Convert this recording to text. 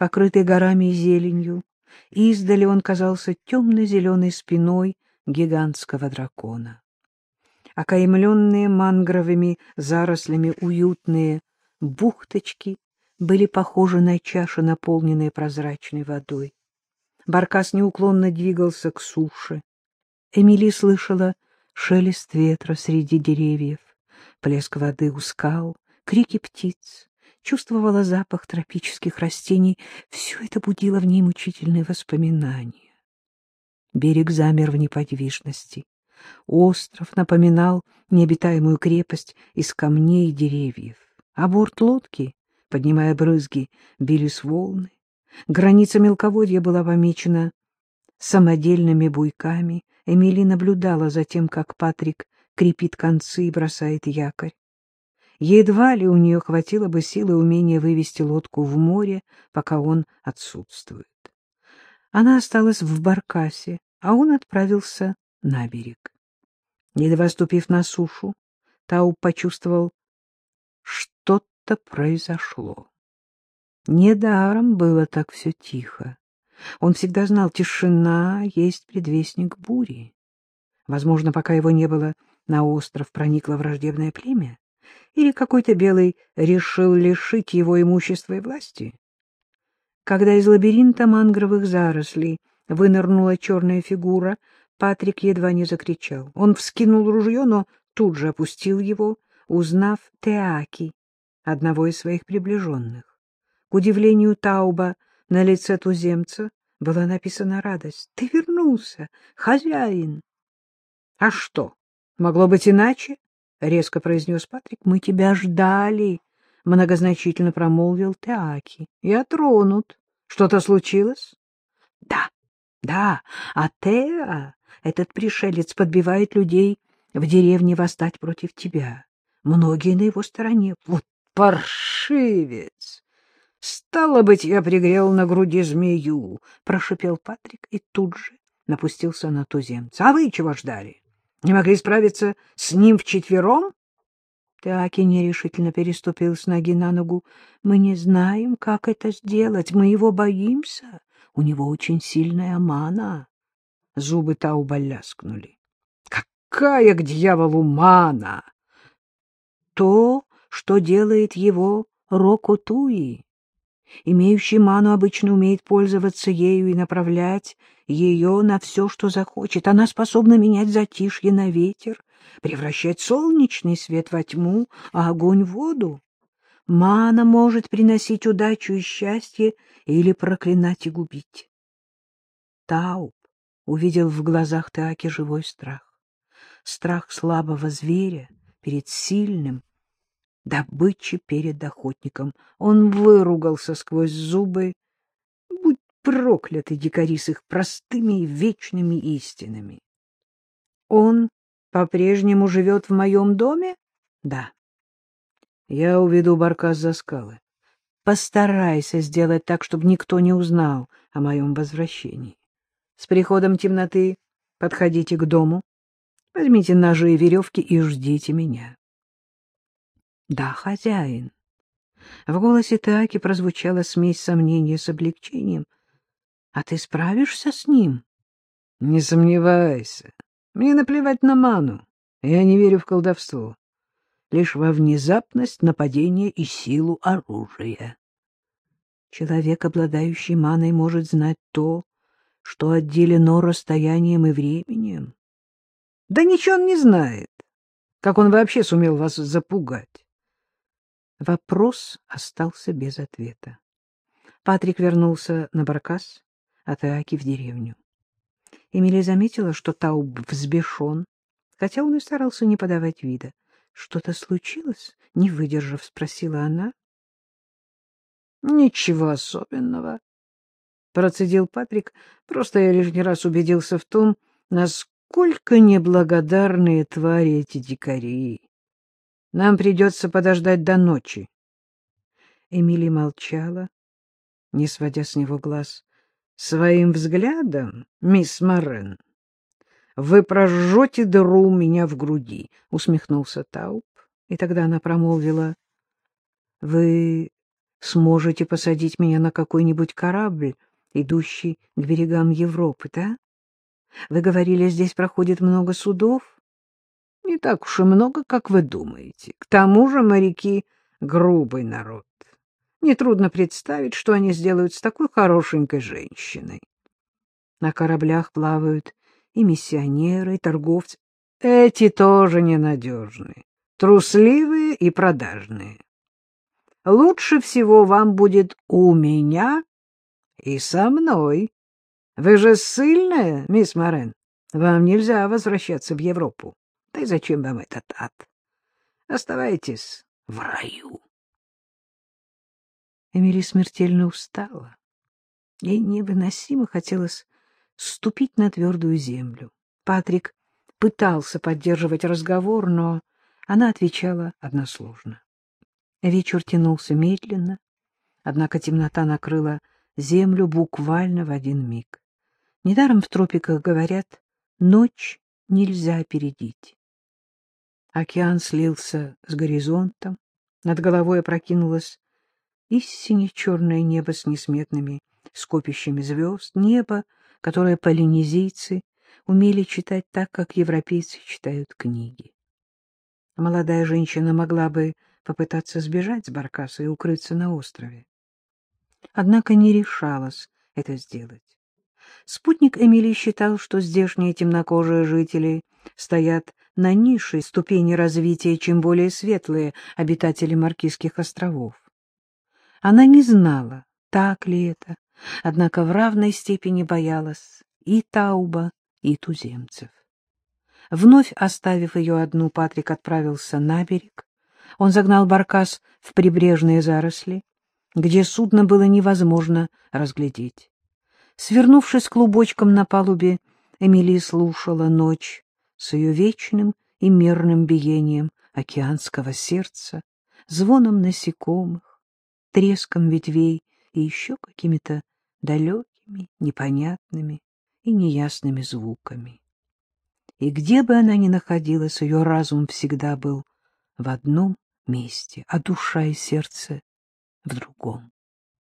покрытый горами и зеленью. Издали он казался темно-зеленой спиной гигантского дракона. Окаймленные мангровыми зарослями уютные бухточки были похожи на чаши, наполненные прозрачной водой. Баркас неуклонно двигался к суше. Эмили слышала шелест ветра среди деревьев, плеск воды у скал, крики птиц, чувствовала запах тропических растений. Все это будило в ней мучительные воспоминания. Берег замер в неподвижности. Остров напоминал необитаемую крепость из камней и деревьев. А борт лодки, поднимая брызги, бились волны. Граница мелководья была помечена самодельными буйками. Эмили наблюдала за тем, как Патрик крепит концы и бросает якорь. Едва ли у нее хватило бы силы и умения вывести лодку в море, пока он отсутствует. Она осталась в баркасе, а он отправился на берег. Едва ступив на сушу, Тау почувствовал, что-то произошло. Недаром было так все тихо. Он всегда знал, тишина есть предвестник бури. Возможно, пока его не было, на остров проникло враждебное племя, или какой-то белый решил лишить его имущества и власти. Когда из лабиринта мангровых зарослей вынырнула черная фигура, Патрик едва не закричал. Он вскинул ружье, но тут же опустил его, узнав Теаки, одного из своих приближенных. К удивлению Тауба на лице туземца была написана радость. — Ты вернулся, хозяин! — А что, могло быть иначе? — резко произнес Патрик. — Мы тебя ждали, — многозначительно промолвил Теаки. — Я тронут. Что-то случилось? — Да, да, а Теа, этот пришелец, подбивает людей в деревне восстать против тебя. Многие на его стороне. Вот паршивец! — Стало быть, я пригрел на груди змею, — прошипел Патрик и тут же напустился на туземца. — А вы чего ждали? Не могли справиться с ним вчетвером? Таки нерешительно переступил с ноги на ногу. — Мы не знаем, как это сделать. Мы его боимся. У него очень сильная мана. Зубы Тауба ляскнули. — Какая к дьяволу мана? — То, что делает его Рокотуи. Имеющий ману обычно умеет пользоваться ею и направлять ее на все, что захочет. Она способна менять затишье на ветер, превращать солнечный свет во тьму, а огонь в воду. Мана может приносить удачу и счастье или проклинать и губить. Тауб увидел в глазах Теаки живой страх. Страх слабого зверя перед сильным, добычи перед охотником. Он выругался сквозь зубы. Прокляты дикари с их простыми и вечными истинами. Он по-прежнему живет в моем доме? Да. Я уведу Баркас за скалы. Постарайся сделать так, чтобы никто не узнал о моем возвращении. С приходом темноты подходите к дому, возьмите ножи и веревки и ждите меня. Да, хозяин. В голосе Таки прозвучала смесь сомнения с облегчением. — А ты справишься с ним? — Не сомневайся. Мне наплевать на ману. Я не верю в колдовство. Лишь во внезапность нападения и силу оружия. Человек, обладающий маной, может знать то, что отделено расстоянием и временем. Да ничего он не знает. Как он вообще сумел вас запугать? Вопрос остался без ответа. Патрик вернулся на баркас, а Теаки в деревню. Эмилия заметила, что Тауб взбешен, хотя он и старался не подавать вида. — Что-то случилось? — не выдержав, спросила она. — Ничего особенного, — процедил Патрик. — Просто я лишний раз убедился в том, насколько неблагодарные твари эти дикари. Нам придется подождать до ночи. Эмили молчала, не сводя с него глаз. — Своим взглядом, мисс Морен, вы прожжете дыру у меня в груди, — усмехнулся Тауп. И тогда она промолвила. — Вы сможете посадить меня на какой-нибудь корабль, идущий к берегам Европы, да? Вы говорили, здесь проходит много судов? Не так уж и много, как вы думаете. К тому же моряки — грубый народ. Нетрудно представить, что они сделают с такой хорошенькой женщиной. На кораблях плавают и миссионеры, и торговцы. Эти тоже ненадежны, трусливые и продажные. Лучше всего вам будет у меня и со мной. Вы же сильная, мисс Морен. Вам нельзя возвращаться в Европу. Да и зачем вам этот ад? Оставайтесь в раю. Эмили смертельно устала. Ей невыносимо хотелось ступить на твердую землю. Патрик пытался поддерживать разговор, но она отвечала односложно. Вечер тянулся медленно, однако темнота накрыла землю буквально в один миг. Недаром в тропиках говорят, ночь нельзя опередить. Океан слился с горизонтом, над головой опрокинулось истине черное небо с несметными скопищами звезд, небо, которое полинезийцы умели читать так, как европейцы читают книги. Молодая женщина могла бы попытаться сбежать с Баркаса и укрыться на острове. Однако не решалась это сделать. Спутник Эмили считал, что здешние темнокожие жители стоят на низшей ступени развития, чем более светлые обитатели Маркизских островов. Она не знала, так ли это, однако в равной степени боялась и Тауба, и туземцев. Вновь оставив ее одну, Патрик отправился на берег. Он загнал баркас в прибрежные заросли, где судно было невозможно разглядеть. Свернувшись клубочком на палубе, Эмили слушала ночь с ее вечным и мерным биением океанского сердца, звоном насекомых, треском ветвей и еще какими-то далекими, непонятными и неясными звуками. И где бы она ни находилась, ее разум всегда был в одном месте, а душа и сердце в другом.